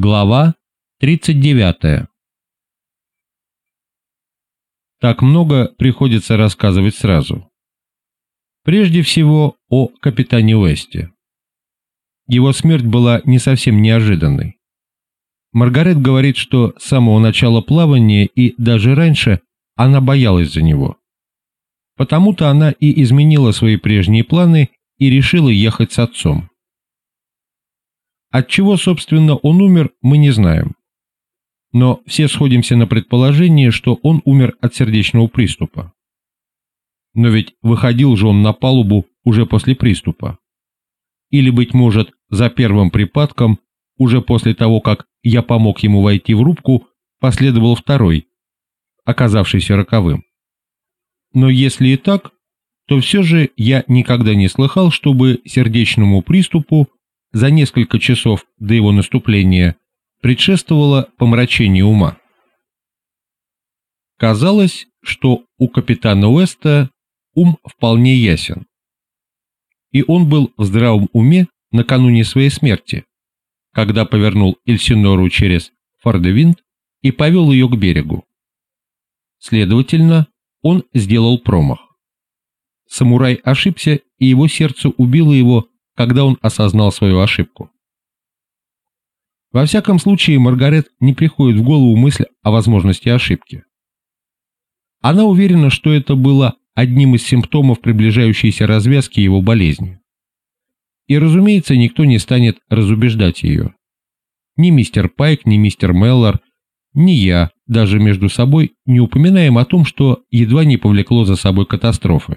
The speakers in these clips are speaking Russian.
Глава 39 Так много приходится рассказывать сразу. Прежде всего о капитане Уэсте. Его смерть была не совсем неожиданной. Маргарет говорит, что с самого начала плавания и даже раньше она боялась за него. Потому-то она и изменила свои прежние планы и решила ехать с отцом. От чего, собственно, он умер, мы не знаем. Но все сходимся на предположение, что он умер от сердечного приступа. Но ведь выходил же он на палубу уже после приступа. Или, быть может, за первым припадком, уже после того, как я помог ему войти в рубку, последовал второй, оказавшийся роковым. Но если и так, то все же я никогда не слыхал, чтобы сердечному приступу за несколько часов до его наступления предшествовало помрачение ума. Казалось, что у капитана Уэста ум вполне ясен. И он был в здравом уме накануне своей смерти, когда повернул Эльсинору через Фордевинд и повел ее к берегу. Следовательно, он сделал промах. Самурай ошибся, и его сердце убило его когда он осознал свою ошибку. Во всяком случае, Маргарет не приходит в голову мысль о возможности ошибки. Она уверена, что это было одним из симптомов приближающейся развязки его болезни. И, разумеется, никто не станет разубеждать ее. Ни мистер Пайк, ни мистер Меллор, ни я даже между собой не упоминаем о том, что едва не повлекло за собой катастрофы.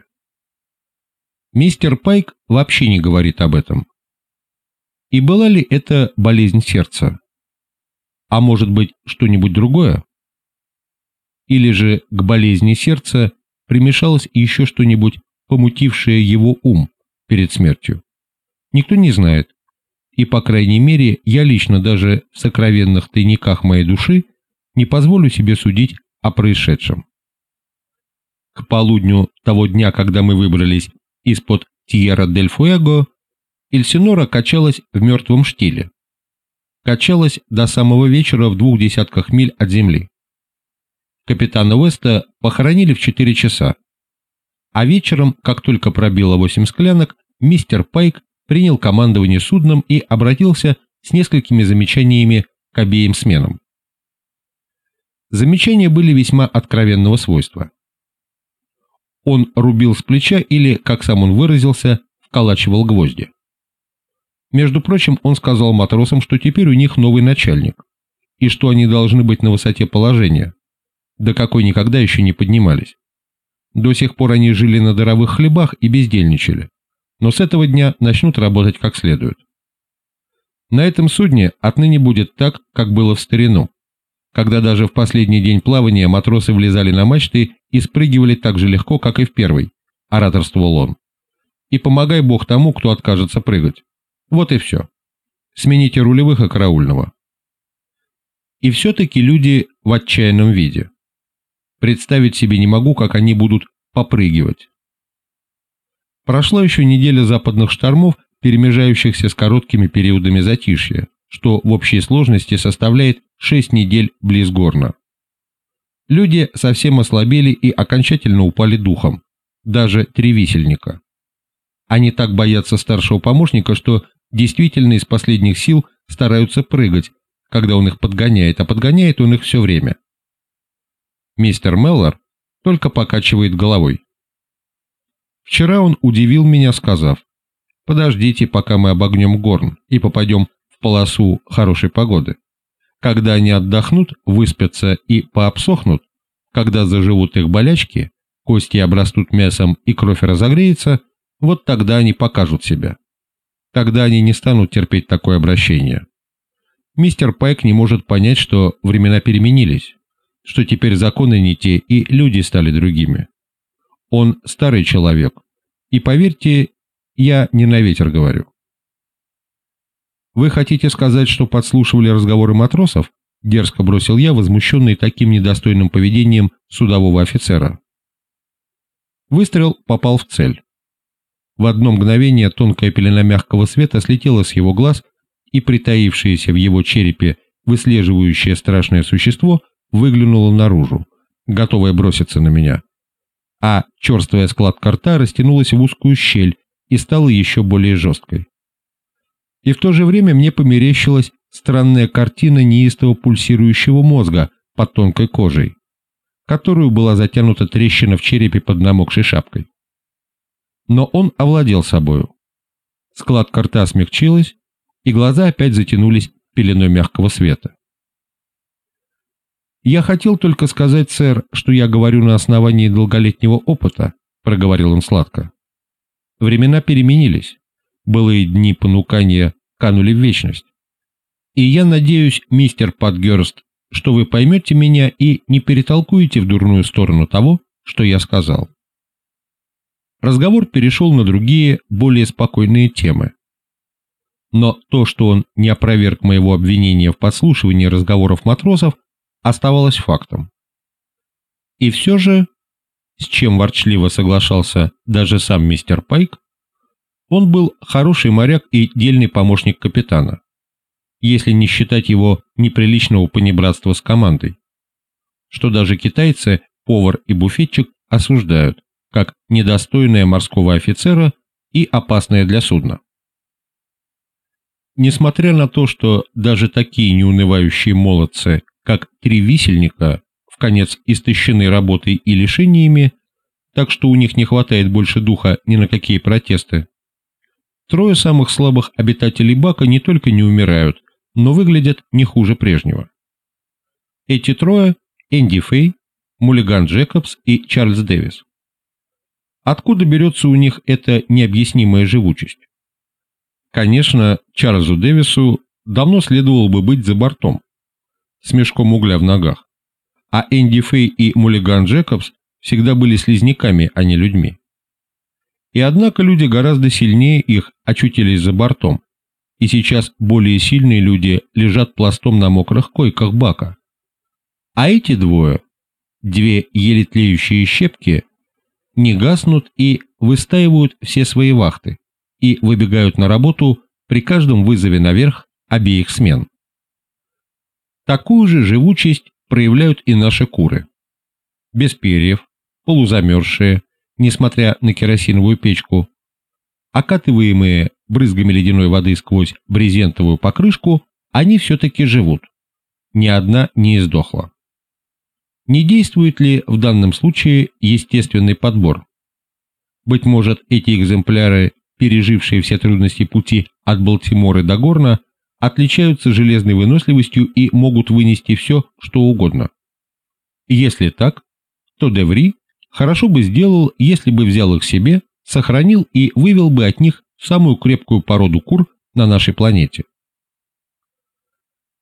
Мистер Пайк вообще не говорит об этом. И была ли это болезнь сердца? А может быть, что-нибудь другое? Или же к болезни сердца примешалось еще что-нибудь, помутившее его ум перед смертью? Никто не знает. И, по крайней мере, я лично даже в сокровенных тайниках моей души не позволю себе судить о происшедшем. К полудню того дня, когда мы выбрались из-под Тьерра-дель-Фуэго Эльсинора качалась в мертвом штиле. Качалась до самого вечера в двух десятках миль от земли. Капитана Уэста похоронили в 4 часа. А вечером, как только пробило 8 склянок, мистер Пайк принял командование судном и обратился с несколькими замечаниями к обеим сменам. Замечания были весьма откровенного свойства. Он рубил с плеча или, как сам он выразился, вколачивал гвозди. Между прочим, он сказал матросам, что теперь у них новый начальник, и что они должны быть на высоте положения, до какой никогда еще не поднимались. До сих пор они жили на даровых хлебах и бездельничали, но с этого дня начнут работать как следует. На этом судне отныне будет так, как было в старину, когда даже в последний день плавания матросы влезали на мачты и спрыгивали так же легко, как и в первый, ораторствовал он. И помогай Бог тому, кто откажется прыгать. Вот и все. Смените рулевых и караульного. И все-таки люди в отчаянном виде. Представить себе не могу, как они будут попрыгивать. Прошла еще неделя западных штормов, перемежающихся с короткими периодами затишья, что в общей сложности составляет шесть недель близ Горна. Люди совсем ослабели и окончательно упали духом, даже три висельника. Они так боятся старшего помощника, что действительно из последних сил стараются прыгать, когда он их подгоняет, а подгоняет он их все время. Мистер Меллор только покачивает головой. Вчера он удивил меня, сказав, «Подождите, пока мы обогнем Горн и попадем в полосу хорошей погоды». Когда они отдохнут, выспятся и пообсохнут, когда заживут их болячки, кости обрастут мясом и кровь разогреется, вот тогда они покажут себя. Тогда они не станут терпеть такое обращение. Мистер Пайк не может понять, что времена переменились, что теперь законы не те и люди стали другими. Он старый человек, и поверьте, я не на ветер говорю. «Вы хотите сказать, что подслушивали разговоры матросов?» — дерзко бросил я, возмущенный таким недостойным поведением судового офицера. Выстрел попал в цель. В одно мгновение тонкая пелена мягкого света слетела с его глаз, и притаившиеся в его черепе выслеживающее страшное существо выглянуло наружу, готовое броситься на меня. А черствая складка рта растянулась в узкую щель и стала еще более жесткой. И в то же время мне померещилась странная картина неистово пульсирующего мозга под тонкой кожей, которую была затянута трещина в черепе под намокшей шапкой. Но он овладел собою. Складка рта смягчилась, и глаза опять затянулись пеленой мягкого света. «Я хотел только сказать, сэр, что я говорю на основании долголетнего опыта», — проговорил он сладко. «Времена переменились. Былые дни понукания канули в вечность. И я надеюсь, мистер Подгерст, что вы поймете меня и не перетолкуете в дурную сторону того, что я сказал». Разговор перешел на другие, более спокойные темы. Но то, что он не опроверг моего обвинения в подслушивании разговоров матросов, оставалось фактом. И все же, с чем ворчливо соглашался даже сам мистер Пайк, он был хороший моряк и дельный помощник капитана, если не считать его неприличного понебратства с командой, что даже китайцы, повар и буфетчик осуждают, как недостойное морского офицера и опасное для судна. Несмотря на то, что даже такие неунывающие молодцы, как три висельника, в конец истощены работой и лишениями, так что у них не хватает больше духа ни на какие протесты. Трое самых слабых обитателей Бака не только не умирают, но выглядят не хуже прежнего. Эти трое – Энди Фей, Мулиган Джекобс и Чарльз Дэвис. Откуда берется у них эта необъяснимая живучесть? Конечно, Чарльзу Дэвису давно следовало бы быть за бортом, с мешком угля в ногах. А Энди Фей и Мулиган Джекобс всегда были слизняками, а не людьми. И однако люди гораздо сильнее их очутились за бортом, и сейчас более сильные люди лежат пластом на мокрых койках бака. А эти двое, две еле тлеющие щепки, не гаснут и выстаивают все свои вахты и выбегают на работу при каждом вызове наверх обеих смен. Такую же живучесть проявляют и наши куры. Без перьев, полузамерзшие, несмотря на керосиновую печку, окатываемые брызгами ледяной воды сквозь брезентовую покрышку, они все-таки живут. Ни одна не издохла. Не действует ли в данном случае естественный подбор? Быть может, эти экземпляры, пережившие все трудности пути от Балтимора до Горна, отличаются железной выносливостью и могут вынести все, что угодно. Если так, то Деври хорошо бы сделал, если бы взял их себе, сохранил и вывел бы от них самую крепкую породу кур на нашей планете.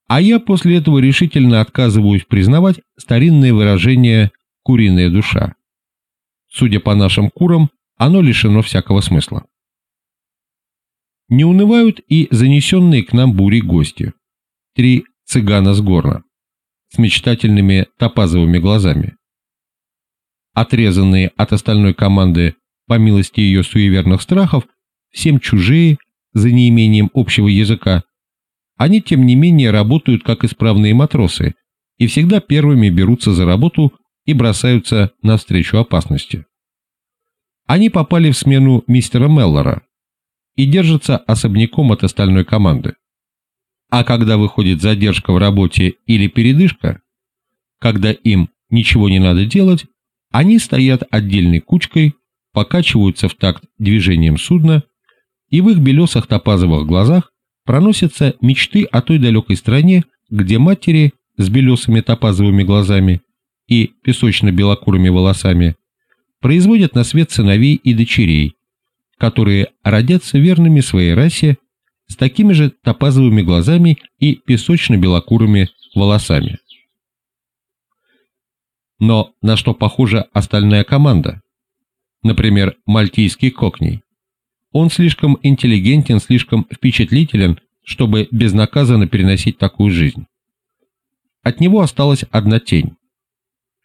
А я после этого решительно отказываюсь признавать старинное выражение «куриная душа». Судя по нашим курам, оно лишено всякого смысла. Не унывают и занесенные к нам бури гости. Три цыгана с горна, с мечтательными топазовыми глазами. Отрезанные от остальной команды по милости ее суеверных страхов, всем чужие, за неимением общего языка, они тем не менее работают как исправные матросы и всегда первыми берутся за работу и бросаются навстречу опасности. Они попали в смену мистера Меллора, и держатся особняком от остальной команды. А когда выходит задержка в работе или передышка, когда им ничего не надо делать, они стоят отдельной кучкой, покачиваются в такт движением судна, и в их белесых топазовых глазах проносятся мечты о той далекой стране, где матери с белесыми топазовыми глазами и песочно-белокурыми волосами производят на свет сыновей и дочерей, которые родятся верными своей расе с такими же топазовыми глазами и песочно-белокурыми волосами. Но на что похожа остальная команда? Например, мальтийский кокней. Он слишком интеллигентен, слишком впечатлителен, чтобы безнаказанно переносить такую жизнь. От него осталась одна тень.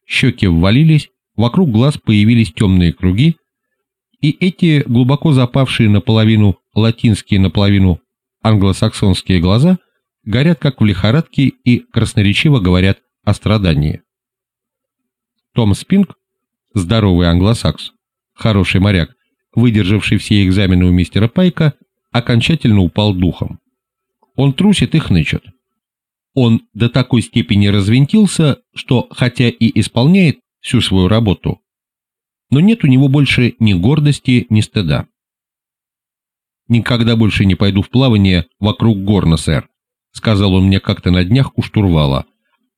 Щеки ввалились, вокруг глаз появились темные круги, и эти глубоко запавшие наполовину латинские, наполовину англосаксонские глаза горят как в лихорадке и красноречиво говорят о страдании. Том Спинг, здоровый англосакс, хороший моряк, выдержавший все экзамены у мистера Пайка, окончательно упал духом. Он трусит и хнычет. Он до такой степени развинтился, что, хотя и исполняет всю свою работу, но нет у него больше ни гордости, ни стыда. «Никогда больше не пойду в плавание вокруг горна, сэр», сказал он мне как-то на днях у штурвала,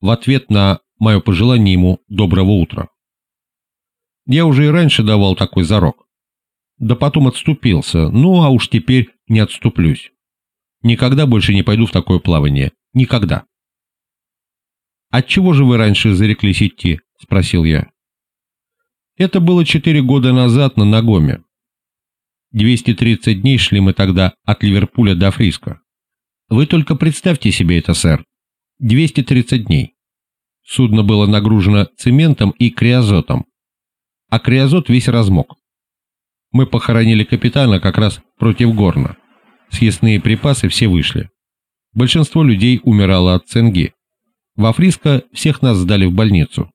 в ответ на мое пожелание ему доброго утра. Я уже и раньше давал такой зарок. Да потом отступился, ну а уж теперь не отступлюсь. Никогда больше не пойду в такое плавание. Никогда. «Отчего же вы раньше зареклись идти?» – спросил я. Это было четыре года назад на Нагоме. 230 дней шли мы тогда от Ливерпуля до Фриска. Вы только представьте себе это, сэр. 230 дней. Судно было нагружено цементом и криозотом, а криозот весь размок. Мы похоронили капитана как раз против горна. Съестные припасы все вышли. Большинство людей умирало от цинги. Во Фриско всех нас сдали в больницу.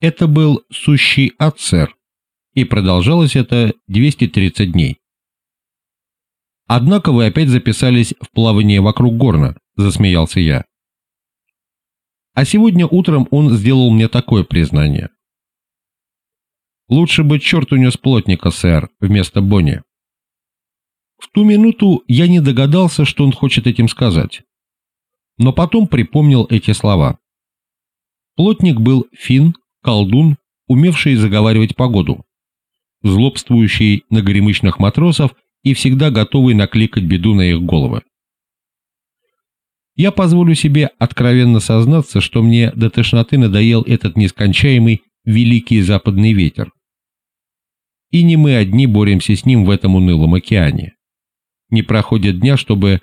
Это был сущий ад, сэр, и продолжалось это 230 дней. «Однако вы опять записались в плавание вокруг горна», – засмеялся я. А сегодня утром он сделал мне такое признание. «Лучше бы черт унес плотника, сэр, вместо Бонни». В ту минуту я не догадался, что он хочет этим сказать. Но потом припомнил эти слова. Плотник был фин, колдун, умевший заговаривать погоду, злобствующий на горемычных матросов и всегда готовый накликать беду на их головы. Я позволю себе откровенно сознаться, что мне до тошноты надоел этот нескончаемый великий западный ветер. И не мы одни боремся с ним в этом унылом океане. Не проходит дня, чтобы,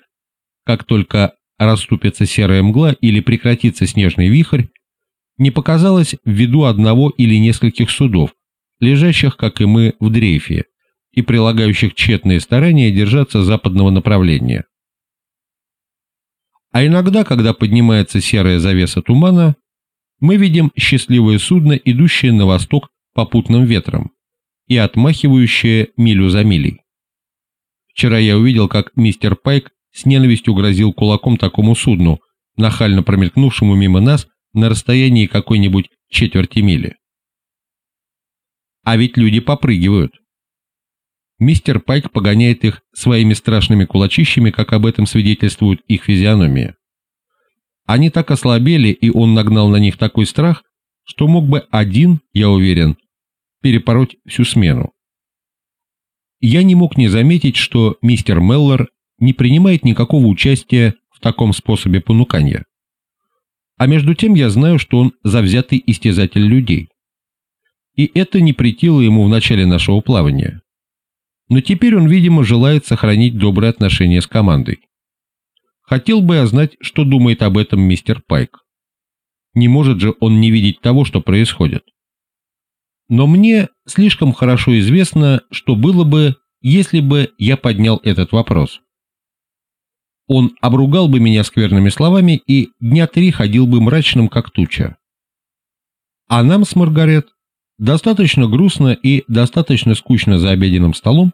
как только расступится серая мгла или прекратится снежный вихрь, не показалось в виду одного или нескольких судов, лежащих, как и мы, в дрейфе, и прилагающих тщетные старания держаться западного направления. А иногда, когда поднимается серая завеса тумана, мы видим счастливое судно, идущее на восток попутным ветром и отмахивающее милю за милей. Вчера я увидел, как мистер Пайк с ненавистью грозил кулаком такому судну, нахально промелькнувшему мимо нас на расстоянии какой-нибудь четверти мили. А ведь люди попрыгивают. Мистер Пайк погоняет их своими страшными кулачищами, как об этом свидетельствуют их физиономии. Они так ослабели, и он нагнал на них такой страх, что мог бы один, я уверен, перепороть всю смену. Я не мог не заметить, что мистер Меллор не принимает никакого участия в таком способе понукания. А между тем я знаю, что он завзятый истязатель людей. И это не претило ему в начале нашего плавания но теперь он, видимо, желает сохранить добрые отношения с командой. Хотел бы я знать, что думает об этом мистер Пайк. Не может же он не видеть того, что происходит. Но мне слишком хорошо известно, что было бы, если бы я поднял этот вопрос. Он обругал бы меня скверными словами и дня три ходил бы мрачным, как туча. А нам с Маргарет достаточно грустно и достаточно скучно за обеденным столом,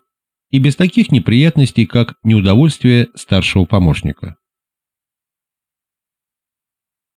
и без таких неприятностей, как неудовольствие старшего помощника.